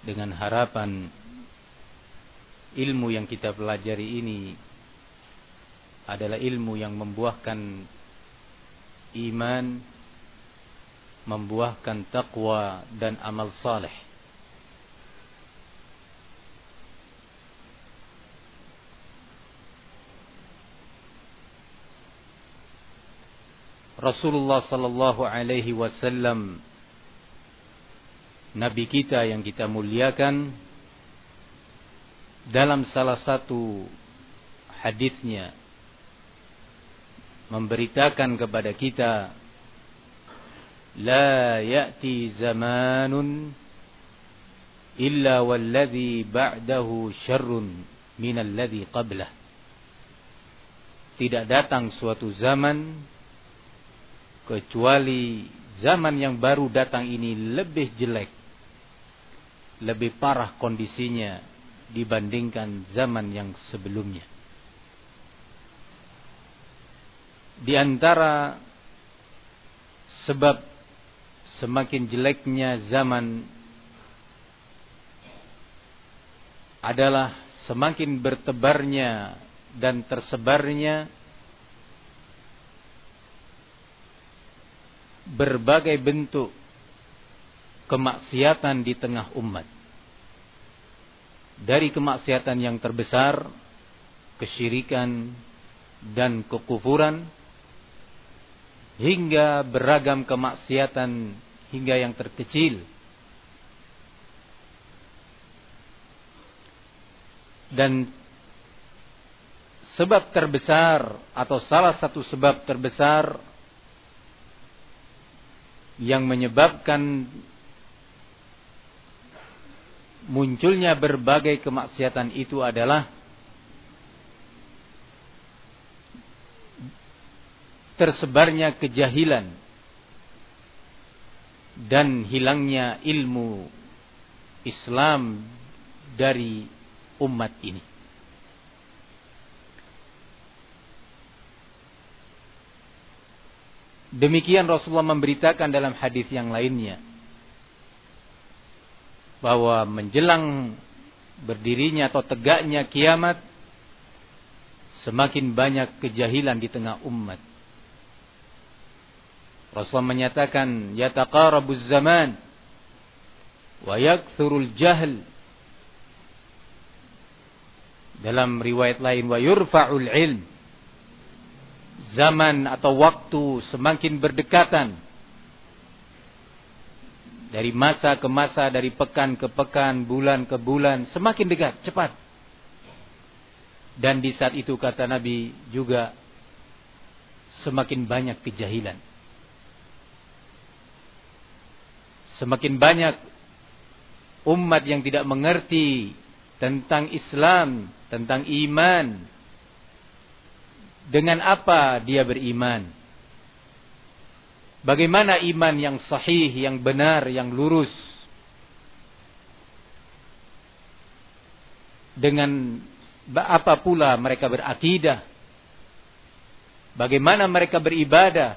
dengan harapan ilmu yang kita pelajari ini adalah ilmu yang membuahkan iman, membuahkan taqwa dan amal saleh. Rasulullah sallallahu alaihi wasallam Nabi kita yang kita muliakan dalam salah satu hadisnya memberitakan kepada kita la ya'ti zamanun illa walladhi ba'dahu syarrun min alladhi qablah. Tidak datang suatu zaman kecuali zaman yang baru datang ini lebih jelek lebih parah kondisinya dibandingkan zaman yang sebelumnya. Di antara sebab semakin jeleknya zaman adalah semakin bertebarnya dan tersebarnya berbagai bentuk kemaksiatan di tengah umat. Dari kemaksiatan yang terbesar, kesyirikan dan kekufuran, hingga beragam kemaksiatan hingga yang terkecil. Dan sebab terbesar atau salah satu sebab terbesar yang menyebabkan munculnya berbagai kemaksiatan itu adalah tersebarnya kejahilan dan hilangnya ilmu Islam dari umat ini. Demikian Rasulullah memberitakan dalam hadis yang lainnya bahwa menjelang berdirinya atau tegaknya kiamat semakin banyak kejahilan di tengah umat. Rasulullah menyatakan yataqarabuz zaman wa yakthurul jahl. Dalam riwayat lain wa yurfa'ul ilm. Zaman atau waktu semakin berdekatan dari masa ke masa, dari pekan ke pekan, bulan ke bulan, semakin dekat, cepat. Dan di saat itu kata Nabi juga semakin banyak kejahilan. Semakin banyak umat yang tidak mengerti tentang Islam, tentang iman. Dengan apa dia beriman? Bagaimana iman yang sahih, yang benar, yang lurus? Dengan apa pula mereka berakidah? Bagaimana mereka beribadah,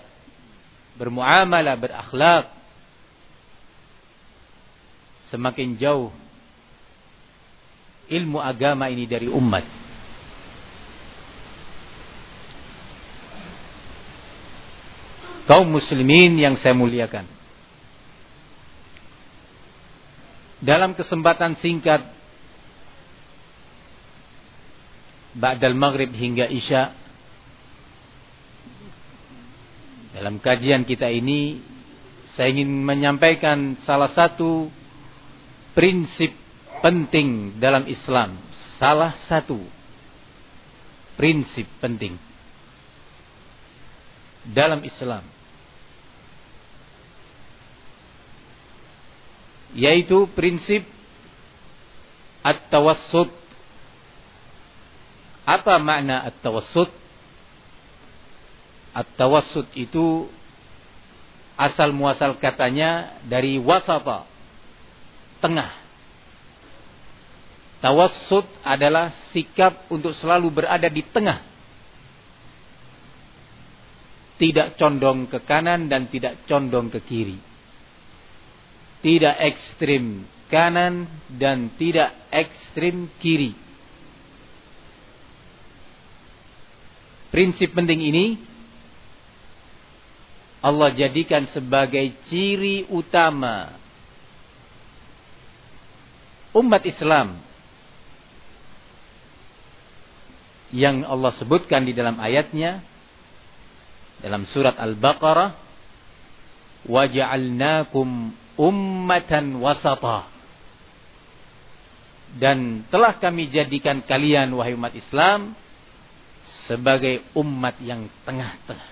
bermuamalah, berakhlak? Semakin jauh ilmu agama ini dari umat. Kaum muslimin yang saya muliakan. Dalam kesempatan singkat Ba'dal Maghrib hingga Isya Dalam kajian kita ini Saya ingin menyampaikan salah satu Prinsip penting dalam Islam Salah satu Prinsip penting Dalam Islam yaitu prinsip at-tawassut. Apa makna at-tawassut? At-tawassut itu asal muasal katanya dari wasata, tengah. Tawassut adalah sikap untuk selalu berada di tengah. Tidak condong ke kanan dan tidak condong ke kiri. Tidak ekstrim kanan dan tidak ekstrim kiri. Prinsip penting ini Allah jadikan sebagai ciri utama umat Islam yang Allah sebutkan di dalam ayatnya dalam surat Al-Baqarah waja'alnakum ummatan wasata. Dan telah kami jadikan kalian wahai umat Islam sebagai umat yang tengah-tengah.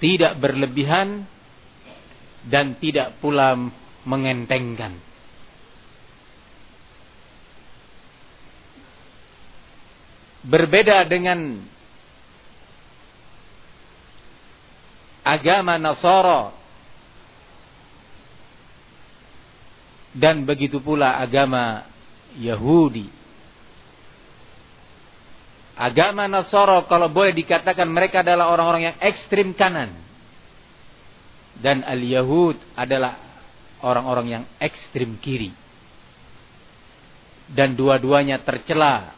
Tidak berlebihan dan tidak pula mengentengkan. Berbeda dengan agama Nasara dan begitu pula agama Yahudi. Agama Nasara kalau boleh dikatakan mereka adalah orang-orang yang ekstrim kanan. Dan Al-Yahud adalah orang-orang yang ekstrim kiri. Dan dua-duanya tercela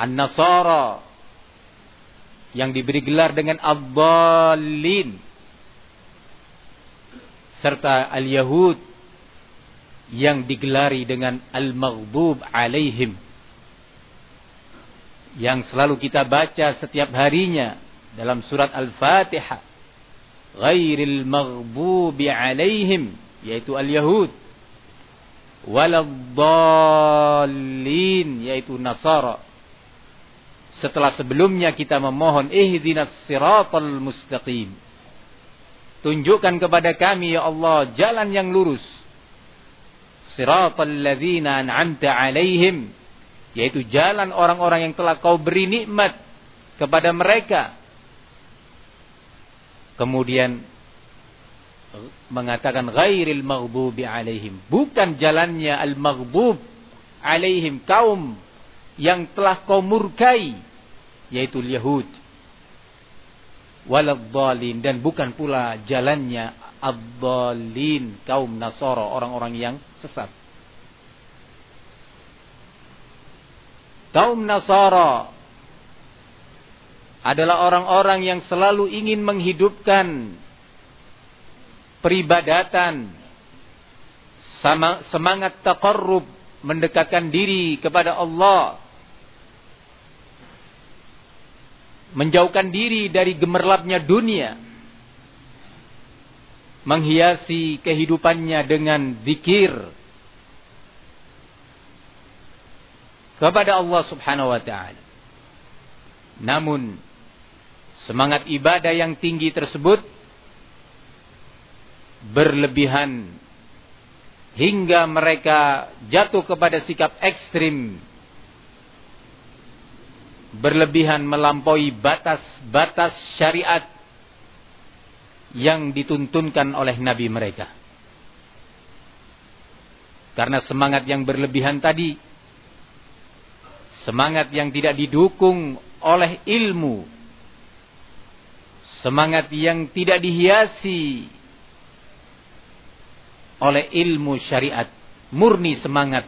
An-Nasara yang diberi gelar dengan Abbalin serta Al-Yahud yang digelari dengan Al-Maghdub alaihim yang selalu kita baca setiap harinya dalam surat Al-Fatihah ghairil maghbubi alaihim yaitu al-yahud waladdallin yaitu nasara setelah sebelumnya kita memohon ihdinas siratal mustaqim. Tunjukkan kepada kami ya Allah jalan yang lurus. Siratal ladzina an'amta alaihim yaitu jalan orang-orang yang telah kau beri nikmat kepada mereka. Kemudian mengatakan ghairil maghdubi alaihim, bukan jalannya al-maghdub alaihim kaum yang telah kau murkai yaitu Yahud waladhalin dan bukan pula jalannya abdalin kaum Nasara orang-orang yang sesat. Kaum Nasara adalah orang-orang yang selalu ingin menghidupkan peribadatan semangat taqarrub mendekatkan diri kepada Allah menjauhkan diri dari gemerlapnya dunia, menghiasi kehidupannya dengan zikir kepada Allah Subhanahu wa taala. Namun semangat ibadah yang tinggi tersebut berlebihan hingga mereka jatuh kepada sikap ekstrim berlebihan melampaui batas-batas syariat yang dituntunkan oleh nabi mereka. Karena semangat yang berlebihan tadi semangat yang tidak didukung oleh ilmu semangat yang tidak dihiasi oleh ilmu syariat murni semangat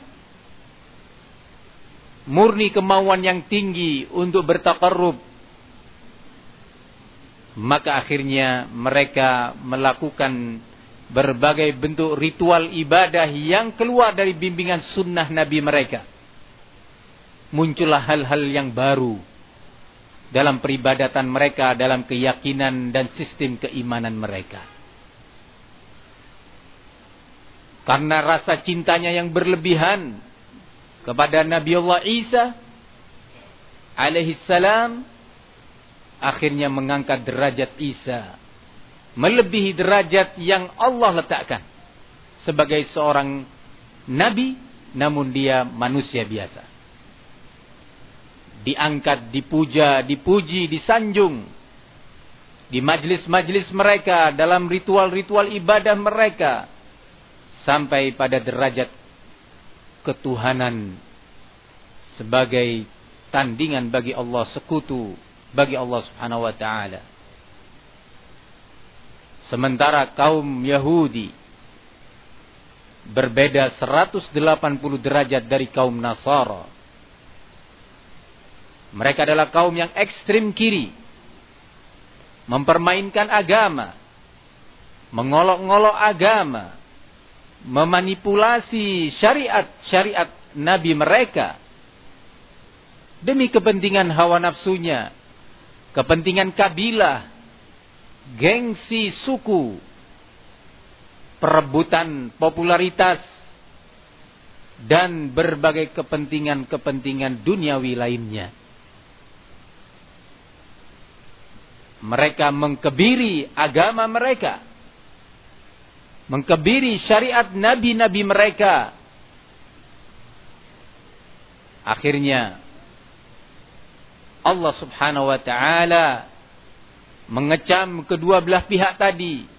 murni kemauan yang tinggi untuk bertakarrub maka akhirnya mereka melakukan berbagai bentuk ritual ibadah yang keluar dari bimbingan sunnah Nabi mereka. Muncullah hal-hal yang baru dalam peribadatan mereka, dalam keyakinan dan sistem keimanan mereka. Karena rasa cintanya yang berlebihan kepada Nabi Allah Isa alaihi salam akhirnya mengangkat derajat Isa melebihi derajat yang Allah letakkan sebagai seorang nabi namun dia manusia biasa. Diangkat, dipuja, dipuji, disanjung di majlis-majlis mereka dalam ritual-ritual ibadah mereka sampai pada derajat ketuhanan sebagai tandingan bagi Allah sekutu bagi Allah Subhanahu wa taala. Sementara kaum Yahudi berbeda 180 derajat dari kaum Nasara. Mereka adalah kaum yang ekstrim kiri. Mempermainkan agama. Mengolok-ngolok agama. Memanipulasi syariat-syariat Nabi mereka. Demi kepentingan hawa nafsunya. Kepentingan kabilah. Gengsi suku perebutan popularitas dan berbagai kepentingan-kepentingan duniawi lainnya. Mereka mengkebiri agama mereka. Mengkebiri syariat nabi-nabi mereka. Akhirnya Allah Subhanahu wa taala mengecam kedua belah pihak tadi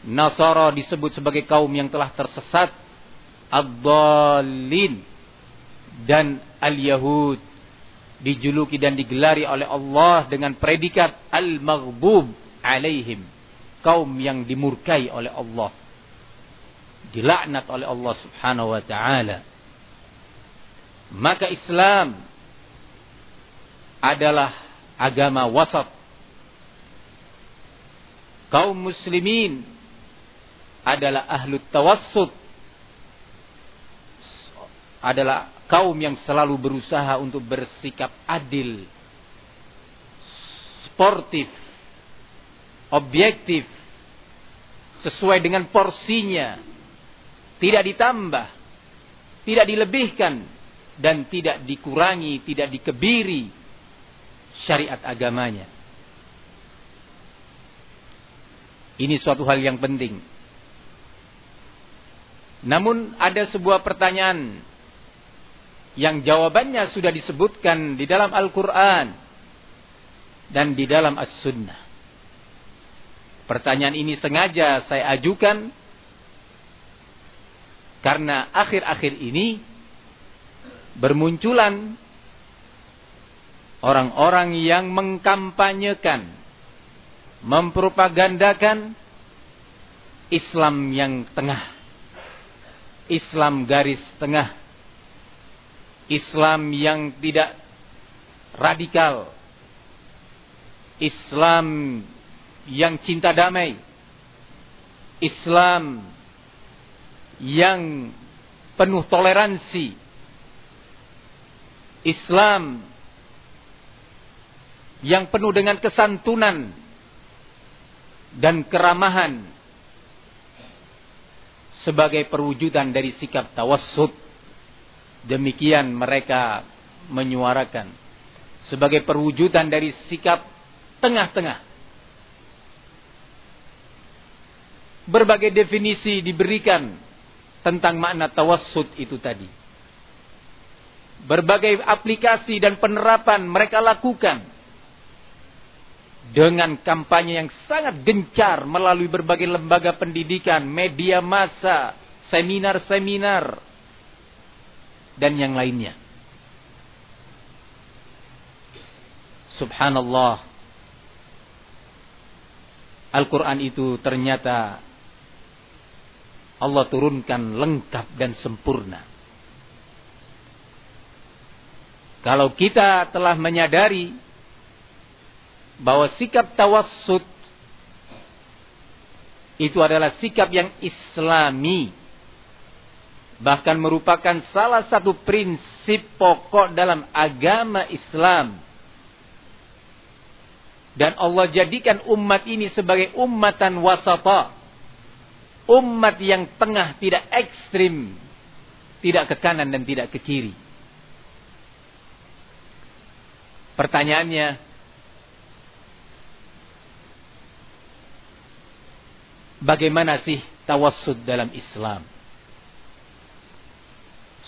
Nasara disebut sebagai kaum yang telah tersesat. Abdallin. Dan Al-Yahud. Dijuluki dan digelari oleh Allah dengan predikat Al-Maghdub alaihim. Kaum yang dimurkai oleh Allah. Dilaknat oleh Allah subhanahu wa ta'ala. Maka Islam adalah agama wasat. Kaum muslimin adalah ahlu tawassut adalah kaum yang selalu berusaha untuk bersikap adil sportif objektif sesuai dengan porsinya tidak ditambah tidak dilebihkan dan tidak dikurangi tidak dikebiri syariat agamanya ini suatu hal yang penting namun ada sebuah pertanyaan yang jawabannya sudah disebutkan di dalam Al-Quran dan di dalam As-Sunnah. Pertanyaan ini sengaja saya ajukan karena akhir-akhir ini bermunculan orang-orang yang mengkampanyekan, mempropagandakan Islam yang tengah Islam garis tengah. Islam yang tidak radikal. Islam yang cinta damai. Islam yang penuh toleransi. Islam yang penuh dengan kesantunan dan keramahan sebagai perwujudan dari sikap tawassut. Demikian mereka menyuarakan. Sebagai perwujudan dari sikap tengah-tengah. Berbagai definisi diberikan tentang makna tawassut itu tadi. Berbagai aplikasi dan penerapan mereka lakukan dengan kampanye yang sangat gencar melalui berbagai lembaga pendidikan, media massa, seminar-seminar, dan yang lainnya. Subhanallah. Al-Quran itu ternyata Allah turunkan lengkap dan sempurna. Kalau kita telah menyadari bahwa sikap tawassut itu adalah sikap yang islami bahkan merupakan salah satu prinsip pokok dalam agama Islam dan Allah jadikan umat ini sebagai ummatan wasata umat yang tengah tidak ekstrim tidak ke kanan dan tidak ke kiri pertanyaannya bagaimana sih tawassud dalam Islam?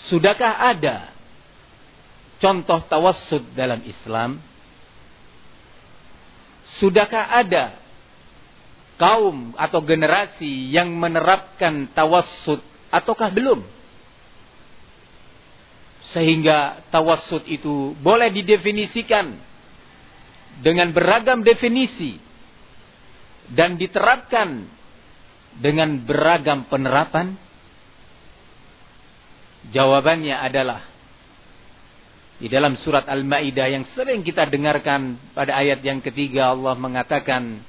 Sudahkah ada contoh tawassud dalam Islam? Sudahkah ada kaum atau generasi yang menerapkan tawassud ataukah belum? Sehingga tawassud itu boleh didefinisikan dengan beragam definisi dan diterapkan dengan beragam penerapan? Jawabannya adalah di dalam surat Al-Maidah yang sering kita dengarkan pada ayat yang ketiga Allah mengatakan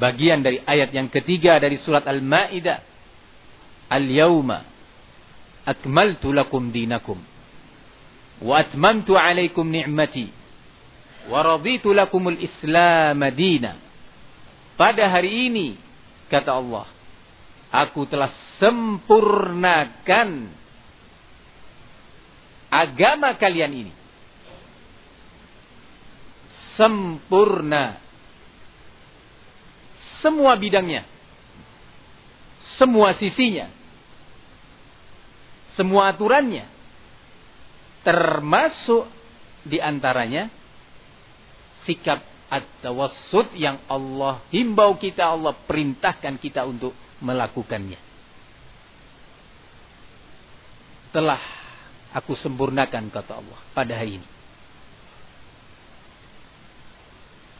bagian dari ayat yang ketiga dari surat Al-Maidah. Al-yauma akmaltu lakum dinakum wa atmamtu alaikum ni'mati wa raditu lakumul islam dina. Pada hari ini kata Allah aku telah sempurnakan agama kalian ini. Sempurna semua bidangnya. Semua sisinya. Semua aturannya. Termasuk di antaranya sikap at-tawassut yang Allah himbau kita Allah perintahkan kita untuk melakukannya. Telah aku sempurnakan kata Allah pada hari ini.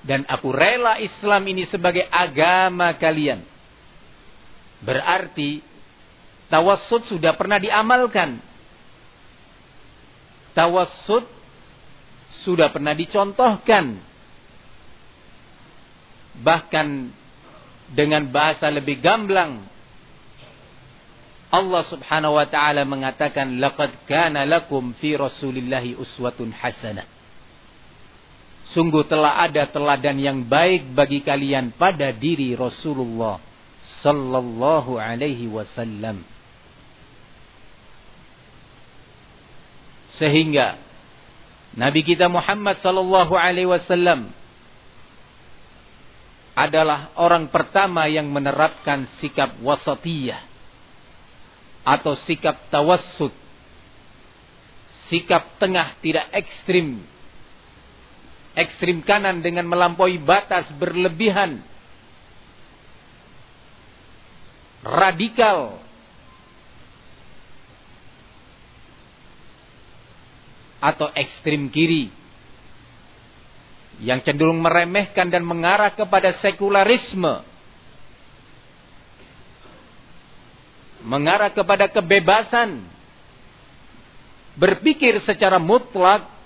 Dan aku rela Islam ini sebagai agama kalian. Berarti tawassud sudah pernah diamalkan. Tawassud sudah pernah dicontohkan. Bahkan dengan bahasa lebih gamblang Allah Subhanahu wa taala mengatakan laqad kana lakum fi rasulillahi uswatun hasanah. Sungguh telah ada teladan yang baik bagi kalian pada diri Rasulullah sallallahu alaihi wasallam. Sehingga Nabi kita Muhammad sallallahu alaihi wasallam adalah orang pertama yang menerapkan sikap wasatiyah atau sikap tawassut sikap tengah tidak ekstrim ekstrim kanan dengan melampaui batas berlebihan. Radikal. Atau ekstrim kiri. Yang cenderung meremehkan dan mengarah kepada sekularisme. Mengarah kepada kebebasan. Berpikir secara mutlak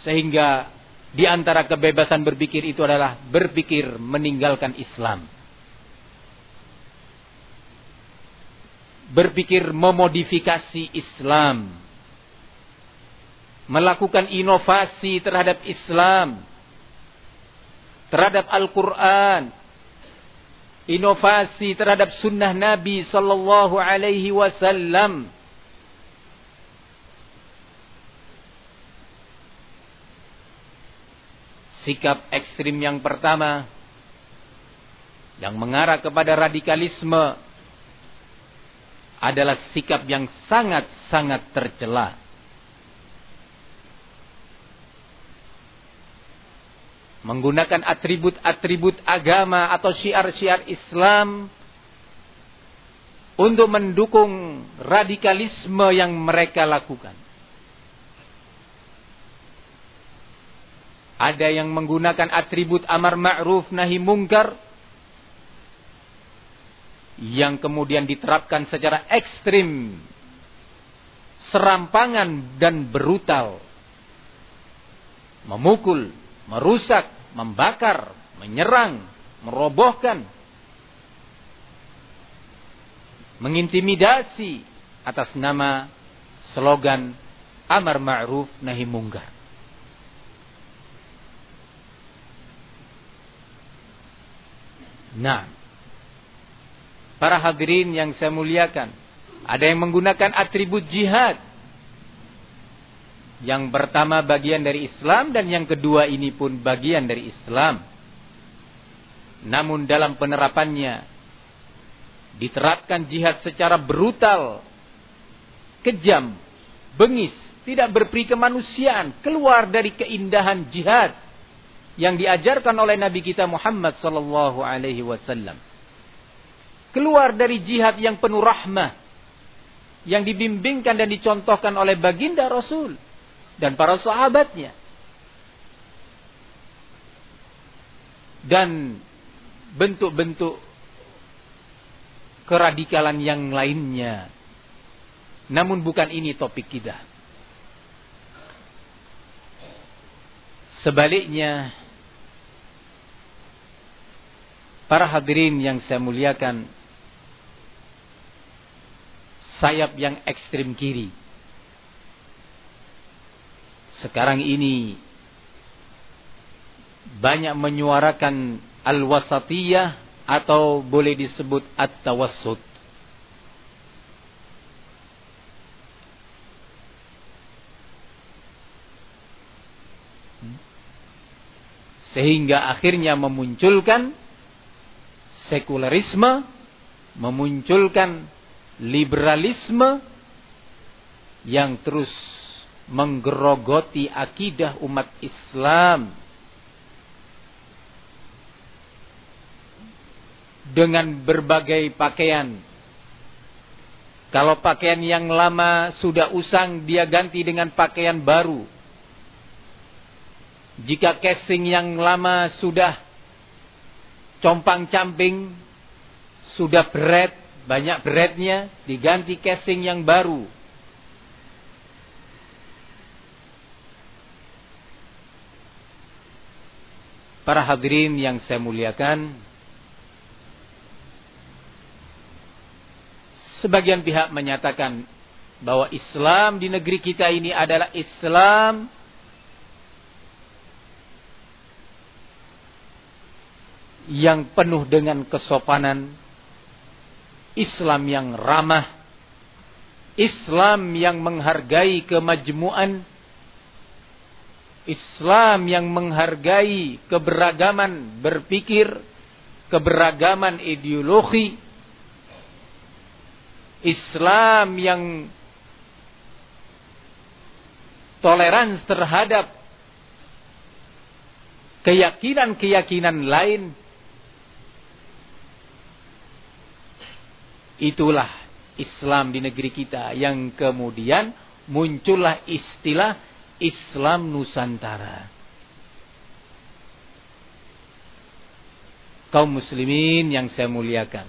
sehingga di antara kebebasan berpikir itu adalah berpikir meninggalkan Islam. Berpikir memodifikasi Islam. Melakukan inovasi terhadap Islam. Terhadap Al-Quran inovasi terhadap sunnah Nabi sallallahu alaihi wasallam. Sikap ekstrim yang pertama yang mengarah kepada radikalisme adalah sikap yang sangat-sangat tercela. menggunakan atribut-atribut agama atau syiar-syiar Islam untuk mendukung radikalisme yang mereka lakukan. Ada yang menggunakan atribut amar ma'ruf nahi mungkar yang kemudian diterapkan secara ekstrim, serampangan dan brutal. Memukul, merusak, membakar, menyerang, merobohkan, mengintimidasi atas nama slogan amar ma'ruf nahi mungkar. Nah, para hadirin yang saya muliakan, ada yang menggunakan atribut jihad yang pertama bagian dari Islam dan yang kedua ini pun bagian dari Islam. namun dalam penerapannya diterapkan jihad secara brutal, kejam, bengis, tidak berperi kemanusiaan, keluar dari keindahan jihad yang diajarkan oleh Nabi kita Muhammad sallallahu alaihi wasallam. Keluar dari jihad yang penuh rahmah yang dibimbingkan dan dicontohkan oleh baginda Rasul dan para sahabatnya. Dan bentuk-bentuk keradikalan yang lainnya. Namun bukan ini topik kita. Sebaliknya, para hadirin yang saya muliakan, sayap yang ekstrim kiri. Sekarang ini banyak menyuarakan al-wasatiyah atau boleh disebut at-tawassut. Sehingga akhirnya memunculkan sekularisme, memunculkan liberalisme yang terus menggerogoti akidah umat Islam dengan berbagai pakaian. Kalau pakaian yang lama sudah usang, dia ganti dengan pakaian baru. Jika casing yang lama sudah compang-camping, sudah berat, banyak beratnya diganti casing yang baru. Para hadirin yang saya muliakan, sebagian pihak menyatakan bahwa Islam di negeri kita ini adalah Islam yang penuh dengan kesopanan, Islam yang ramah, Islam yang menghargai kemajmuan, Islam yang menghargai keberagaman berpikir, keberagaman ideologi, Islam yang toleransi terhadap keyakinan-keyakinan lain Itulah Islam di negeri kita yang kemudian muncullah istilah Islam Nusantara. Kaum muslimin yang saya muliakan.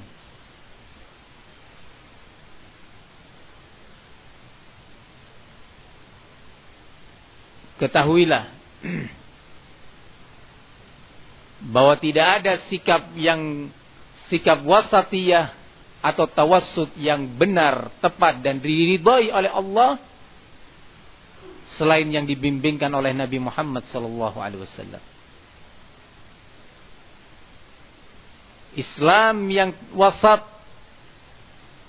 Ketahuilah bahwa tidak ada sikap yang sikap wasatiyah atau tawassut yang benar, tepat dan diridhai oleh Allah selain yang dibimbingkan oleh Nabi Muhammad sallallahu alaihi wasallam. Islam yang wasat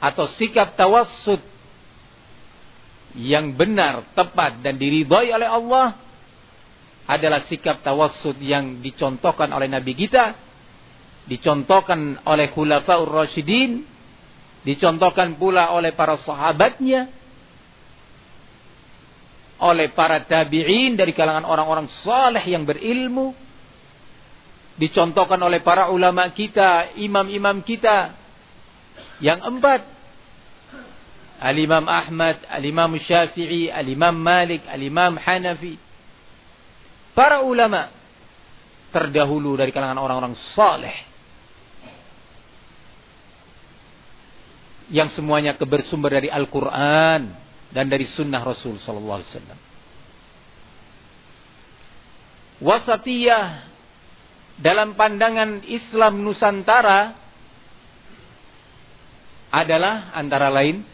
atau sikap tawassut yang benar, tepat dan diridhai oleh Allah adalah sikap tawassut yang dicontohkan oleh Nabi kita, dicontohkan oleh Khulafaur Rasyidin, Dicontohkan pula oleh para sahabatnya. Oleh para tabi'in dari kalangan orang-orang saleh yang berilmu. Dicontohkan oleh para ulama kita, imam-imam kita. Yang empat. Al-Imam Ahmad, Al-Imam Syafi'i, Al-Imam Malik, Al-Imam Hanafi. Para ulama terdahulu dari kalangan orang-orang saleh yang semuanya kebersumber dari Al-Quran dan dari Sunnah Rasul Sallallahu Alaihi Wasallam. Wasatiyah dalam pandangan Islam Nusantara adalah antara lain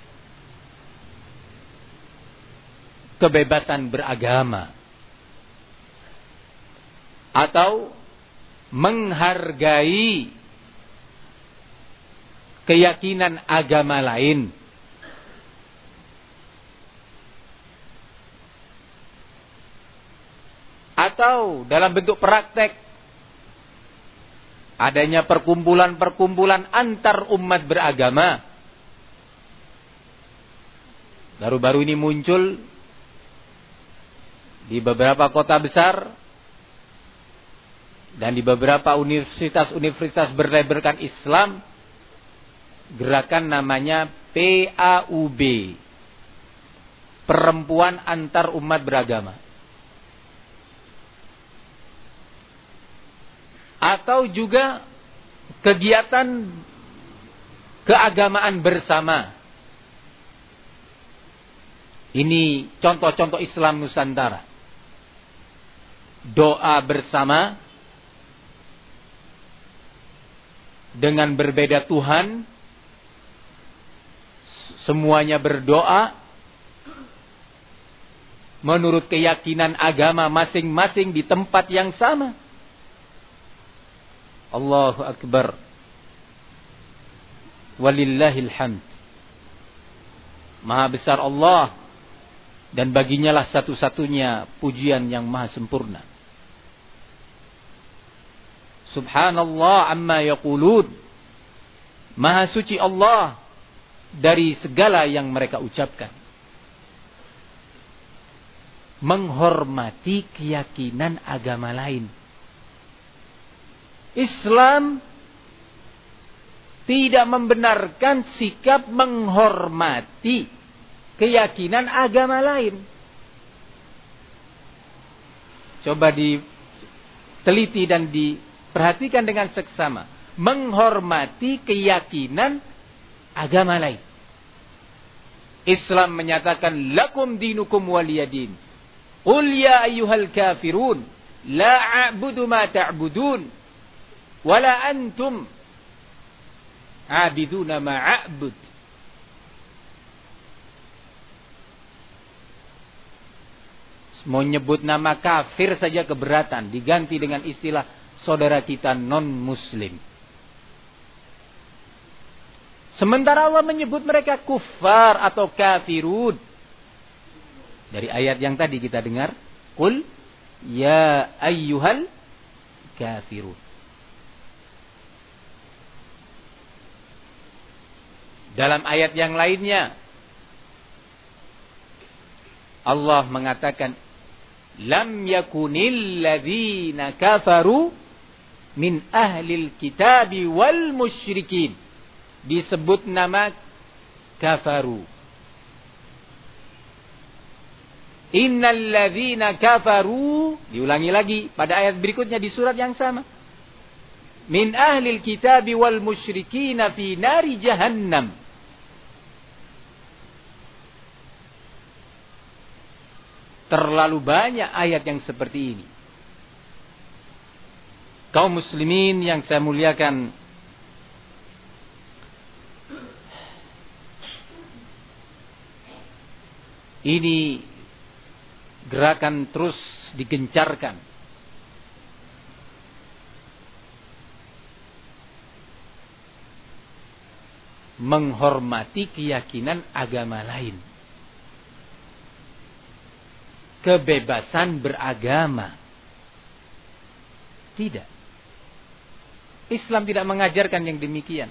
kebebasan beragama atau menghargai keyakinan agama lain. Atau dalam bentuk praktek adanya perkumpulan-perkumpulan antar umat beragama. Baru-baru ini muncul di beberapa kota besar dan di beberapa universitas-universitas berlabelkan Islam gerakan namanya PAUB perempuan antar umat beragama. Atau juga kegiatan keagamaan bersama. Ini contoh-contoh Islam Nusantara. Doa bersama dengan berbeda Tuhan semuanya berdoa menurut keyakinan agama masing-masing di tempat yang sama. Allahu akbar. Walillahil hamd. Maha besar Allah. Dan baginya lah satu-satunya pujian yang maha sempurna. Subhanallah amma yaqulun. Maha suci Allah dari segala yang mereka ucapkan. Menghormati keyakinan agama lain. Islam tidak membenarkan sikap menghormati keyakinan agama lain. Coba diteliti dan di Perhatikan dengan seksama. Menghormati keyakinan agama lain. Islam menyatakan lakum dinukum waliyadin. Qul ya ayyuhal kafirun la a'budu ma ta'budun wala antum a'biduna ma a'bud. Mau nyebut nama kafir saja keberatan diganti dengan istilah saudara kita non-muslim. Sementara Allah menyebut mereka kufar atau kafirun. Dari ayat yang tadi kita dengar. Kul ya ayyuhal kafirun. Dalam ayat yang lainnya. Allah mengatakan. Lam yakunil ladhina kafaru min ahlil kitabi wal musyrikin. Disebut nama kafaru. Innal ladzina kafaru diulangi lagi pada ayat berikutnya di surat yang sama. Min ahlil kitabi wal musyrikin fi nari jahannam. Terlalu banyak ayat yang seperti ini kaum muslimin yang saya muliakan ini gerakan terus digencarkan. Menghormati keyakinan agama lain. Kebebasan beragama. Tidak. Islam tidak mengajarkan yang demikian.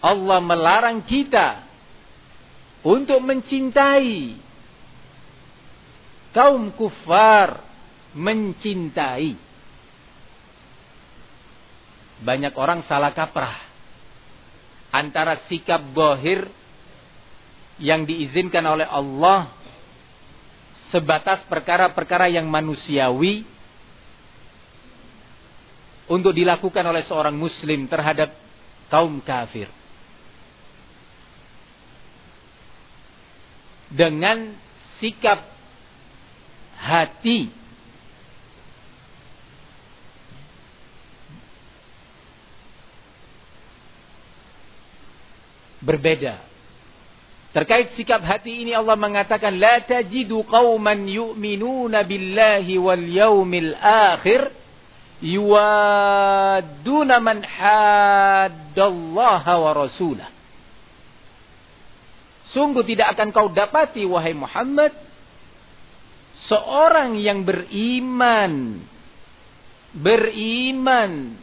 Allah melarang kita untuk mencintai kaum kufar mencintai banyak orang salah kaprah antara sikap bohir yang diizinkan oleh Allah sebatas perkara-perkara yang manusiawi untuk dilakukan oleh seorang muslim terhadap kaum kafir. Dengan sikap hati berbeda Terkait sikap hati ini Allah mengatakan la tajidu qauman yu'minuna billahi wal yaumil akhir yuwadduna man haddallaha wa rasulah. Sungguh tidak akan kau dapati wahai Muhammad Seorang yang beriman beriman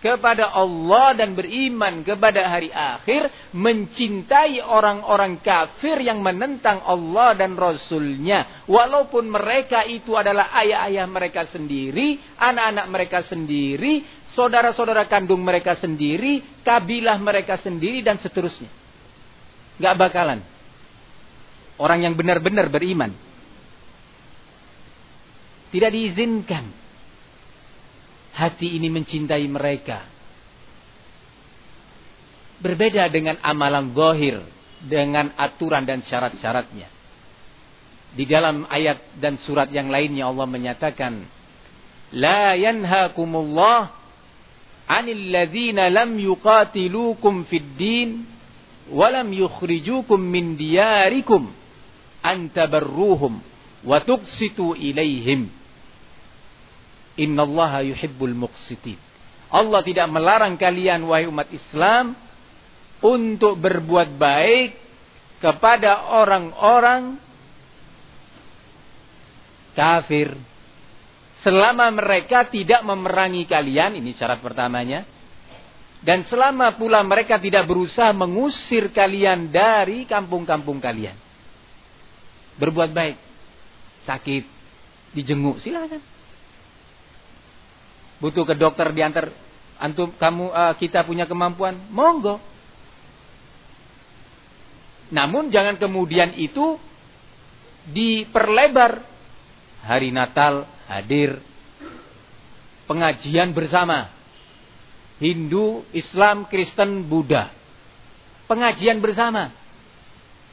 kepada Allah dan beriman kepada hari akhir, mencintai orang-orang kafir yang menentang Allah dan Rasulnya. Walaupun mereka itu adalah ayah-ayah mereka sendiri, anak-anak mereka sendiri, saudara-saudara kandung mereka sendiri, kabilah mereka sendiri, dan seterusnya. Gak bakalan. Orang yang benar-benar beriman. Tidak diizinkan hati ini mencintai mereka. Berbeda dengan amalan zahir, dengan aturan dan syarat-syaratnya. Di dalam ayat dan surat yang lainnya Allah menyatakan, La yanhakumullah anil ladzina lam yuqatilukum fid din wa lam yukhrijukum min diyarikum an tabarruhum wa tuqsitu ilaihim Innallaha yuhibbul muqsitin. Allah tidak melarang kalian wahai umat Islam untuk berbuat baik kepada orang-orang kafir selama mereka tidak memerangi kalian ini syarat pertamanya dan selama pula mereka tidak berusaha mengusir kalian dari kampung-kampung kalian. Berbuat baik. Sakit. Dijenguk. Silakan. Butuh ke dokter diantar. Antum kamu uh, kita punya kemampuan. Monggo. Namun jangan kemudian itu diperlebar. Hari Natal hadir. Pengajian bersama Hindu, Islam, Kristen, Buddha pengajian bersama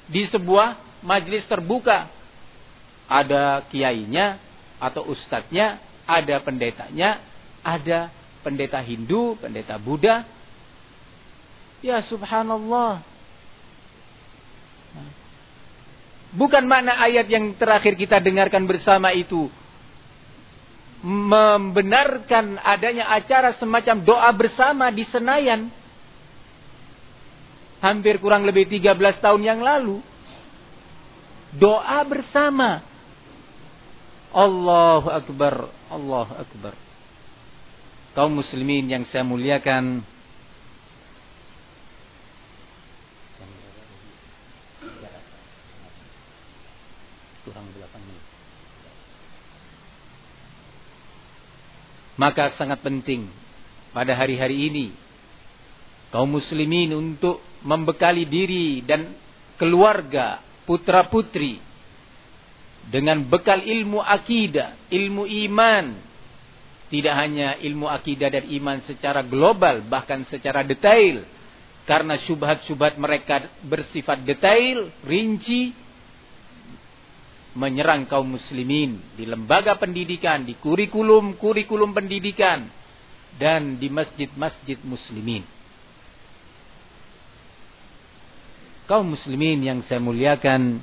di sebuah majelis terbuka ada kiainya atau ustadznya ada pendetanya ada pendeta Hindu, pendeta Buddha. Ya subhanallah. Bukan makna ayat yang terakhir kita dengarkan bersama itu membenarkan adanya acara semacam doa bersama di Senayan. Hampir kurang lebih 13 tahun yang lalu. Doa bersama. Allahu Akbar, Allahu Akbar kaum muslimin yang saya muliakan Maka sangat penting pada hari-hari ini kaum muslimin untuk membekali diri dan keluarga, putra-putri dengan bekal ilmu akidah, ilmu iman, tidak hanya ilmu akidah dan iman secara global, bahkan secara detail. Karena syubhat-syubhat mereka bersifat detail, rinci, menyerang kaum muslimin di lembaga pendidikan, di kurikulum-kurikulum pendidikan, dan di masjid-masjid muslimin. Kaum muslimin yang saya muliakan,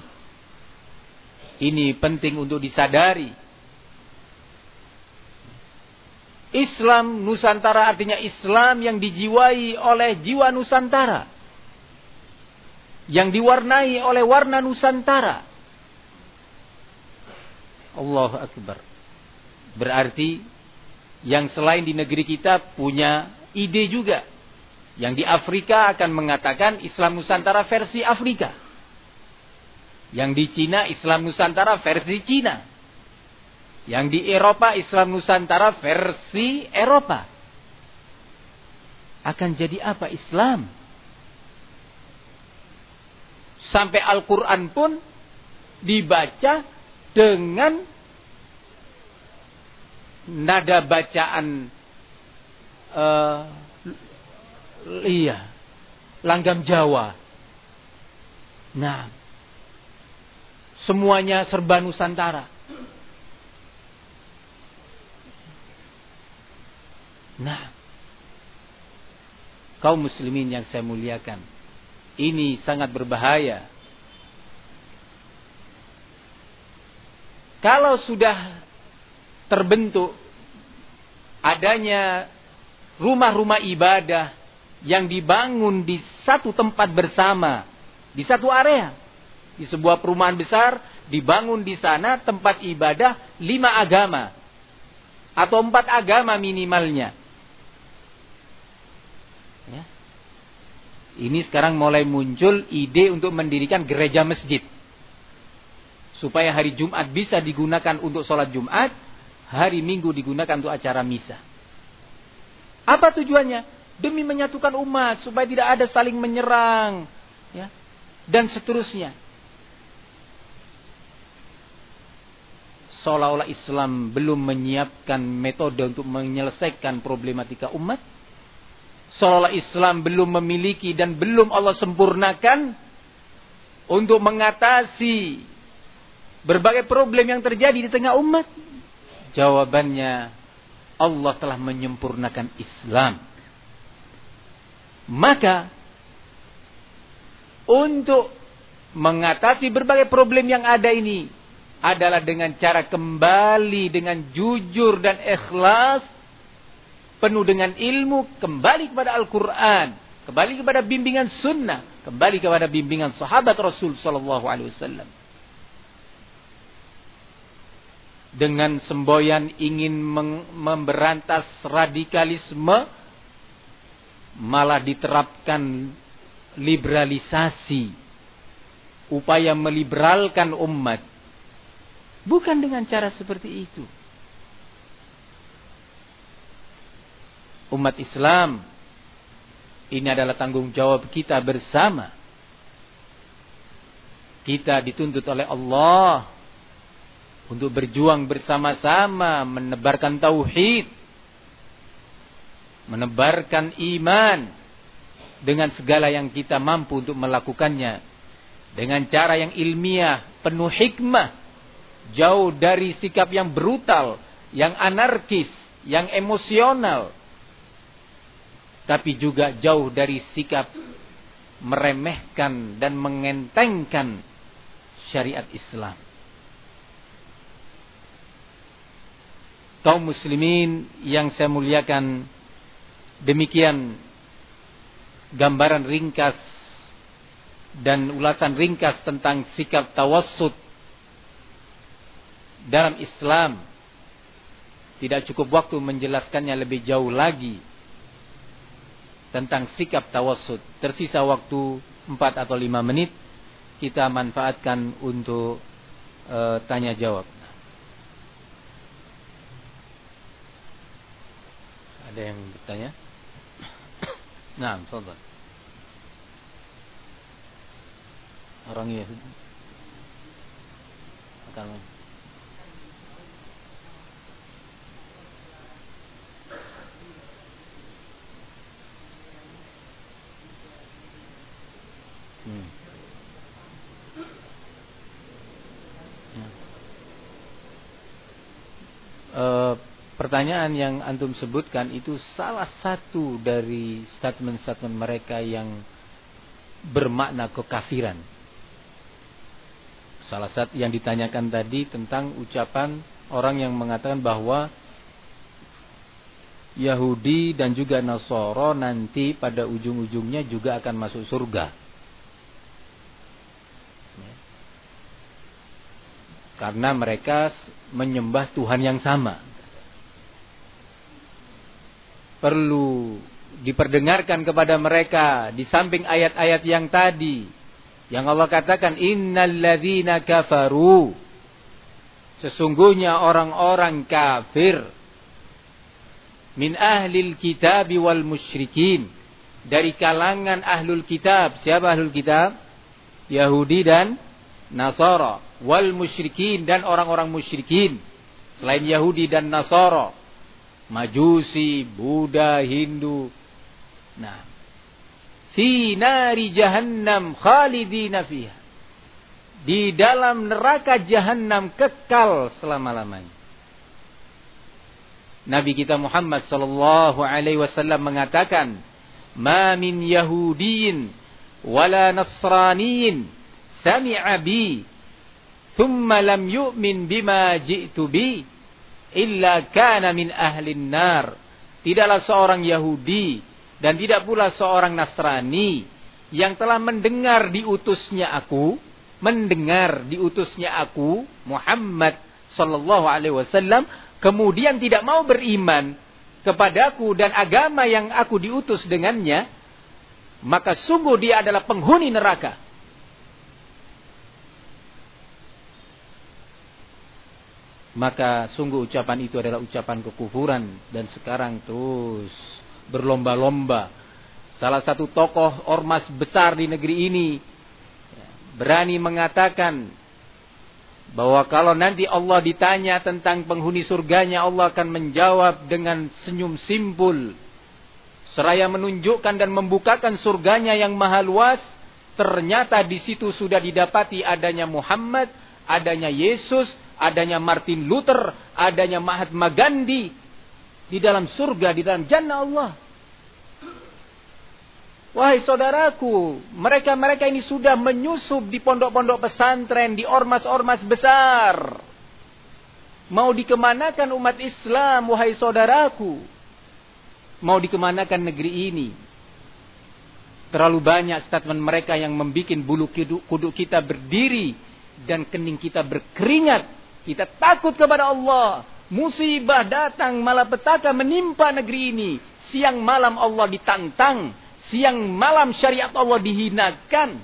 ini penting untuk disadari Islam Nusantara artinya Islam yang dijiwai oleh jiwa Nusantara. Yang diwarnai oleh warna Nusantara. Allah Akbar. Berarti yang selain di negeri kita punya ide juga. Yang di Afrika akan mengatakan Islam Nusantara versi Afrika. Yang di Cina Islam Nusantara versi Cina. Yang di Eropa Islam Nusantara versi Eropa. Akan jadi apa Islam? Sampai Al-Quran pun dibaca dengan nada bacaan uh, iya langgam Jawa. Nah, semuanya serba Nusantara. Nah, kaum muslimin yang saya muliakan, ini sangat berbahaya. Kalau sudah terbentuk adanya rumah-rumah ibadah yang dibangun di satu tempat bersama, di satu area, di sebuah perumahan besar dibangun di sana tempat ibadah lima agama atau empat agama minimalnya. Ya. Ini sekarang mulai muncul ide untuk mendirikan gereja masjid. Supaya hari Jumat bisa digunakan untuk sholat Jumat, hari Minggu digunakan untuk acara misa. Apa tujuannya? Demi menyatukan umat supaya tidak ada saling menyerang, ya, dan seterusnya. seolah-olah Islam belum menyiapkan metode untuk menyelesaikan problematika umat. Seolah-olah Islam belum memiliki dan belum Allah sempurnakan untuk mengatasi berbagai problem yang terjadi di tengah umat. Jawabannya Allah telah menyempurnakan Islam. Maka untuk mengatasi berbagai problem yang ada ini adalah dengan cara kembali dengan jujur dan ikhlas penuh dengan ilmu kembali kepada Al-Qur'an, kembali kepada bimbingan sunnah, kembali kepada bimbingan sahabat Rasul sallallahu alaihi wasallam. Dengan semboyan ingin memberantas radikalisme malah diterapkan liberalisasi upaya meliberalkan umat Bukan dengan cara seperti itu. Umat Islam ini adalah tanggung jawab kita bersama. Kita dituntut oleh Allah untuk berjuang bersama-sama menebarkan tauhid, menebarkan iman dengan segala yang kita mampu untuk melakukannya dengan cara yang ilmiah, penuh hikmah jauh dari sikap yang brutal, yang anarkis, yang emosional, tapi juga jauh dari sikap meremehkan dan mengentengkan syariat Islam. Kaum muslimin yang saya muliakan, demikian gambaran ringkas dan ulasan ringkas tentang sikap tawassut dalam Islam tidak cukup waktu menjelaskannya lebih jauh lagi tentang sikap tawassut. Tersisa waktu 4 atau 5 menit kita manfaatkan untuk uh, tanya jawab. Ada yang bertanya? Nah, tafadhal. Orang Yahudi. Akan pertanyaan yang antum sebutkan itu salah satu dari statement-statement mereka yang bermakna kekafiran. Salah satu yang ditanyakan tadi tentang ucapan orang yang mengatakan bahwa Yahudi dan juga Nasoro nanti pada ujung-ujungnya juga akan masuk surga. Karena mereka menyembah Tuhan yang sama. Perlu diperdengarkan kepada mereka di samping ayat-ayat yang tadi. Yang Allah katakan innalladzina kafaru. Sesungguhnya orang-orang kafir. Min ahlil kitab wal musyrikin. Dari kalangan ahlul kitab. Siapa ahlul kitab? Yahudi dan Nasara. Wal musyrikin dan orang-orang musyrikin. Selain Yahudi dan Nasara Majusi, Buddha, Hindu. Nah, fi nari jahannam khalidina fiha. Di dalam neraka jahannam kekal selama-lamanya. Nabi kita Muhammad sallallahu alaihi wasallam mengatakan, "Ma min Yahudiyin wala Nasraniyin sami'a bi thumma lam yu'min bima ji'tu bi illa kana min ahlin nar. Tidaklah seorang Yahudi dan tidak pula seorang Nasrani yang telah mendengar diutusnya aku mendengar diutusnya aku Muhammad sallallahu alaihi wasallam kemudian tidak mau beriman kepadaku dan agama yang aku diutus dengannya maka sungguh dia adalah penghuni neraka maka sungguh ucapan itu adalah ucapan kekufuran. Dan sekarang terus berlomba-lomba. Salah satu tokoh ormas besar di negeri ini berani mengatakan bahwa kalau nanti Allah ditanya tentang penghuni surganya Allah akan menjawab dengan senyum simpul. Seraya menunjukkan dan membukakan surganya yang maha luas. Ternyata di situ sudah didapati adanya Muhammad adanya Yesus adanya Martin Luther, adanya Mahatma Gandhi di dalam surga, di dalam jannah Allah. Wahai saudaraku, mereka-mereka ini sudah menyusup di pondok-pondok pesantren, di ormas-ormas besar. Mau dikemanakan umat Islam, wahai saudaraku? Mau dikemanakan negeri ini? Terlalu banyak statement mereka yang membuat bulu kuduk kita berdiri dan kening kita berkeringat kita takut kepada Allah. Musibah datang malapetaka menimpa negeri ini. Siang malam Allah ditantang. Siang malam syariat Allah dihinakan.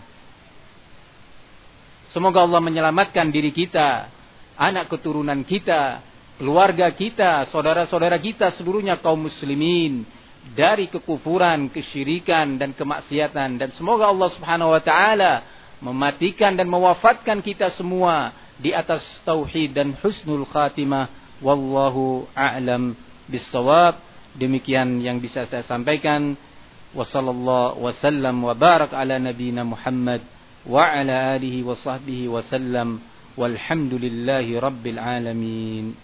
Semoga Allah menyelamatkan diri kita, anak keturunan kita, keluarga kita, saudara-saudara kita seluruhnya kaum muslimin dari kekufuran, kesyirikan dan kemaksiatan dan semoga Allah Subhanahu wa taala mematikan dan mewafatkan kita semua di atas tauhid dan husnul khatimah wallahu a'lam bissawab. Demikian yang bisa saya sampaikan. Wa sallallahu wasallam wa barak ala nabiyyina Muhammad wa ala alihi wa sahbihi wasallam walhamdulillahi rabbil alamin